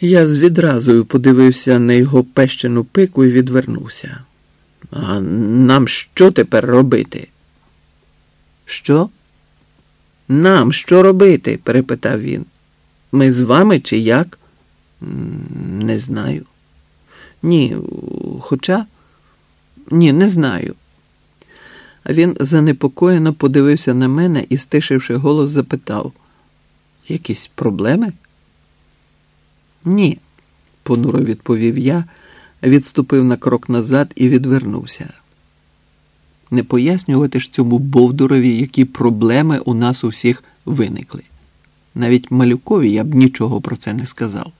Я з відразою подивився на його пещену пику і відвернувся. А нам що тепер робити? Що? Нам що робити? перепитав він. Ми з вами чи як? Не знаю. Ні, хоча ні, не знаю. А він занепокоєно подивився на мене і, стишивши голос, запитав: Якісь проблеми? Ні, понуро відповів я, відступив на крок назад і відвернувся. Не пояснювати ж цьому Бовдурові, які проблеми у нас у всіх виникли. Навіть малюкові я б нічого про це не сказав.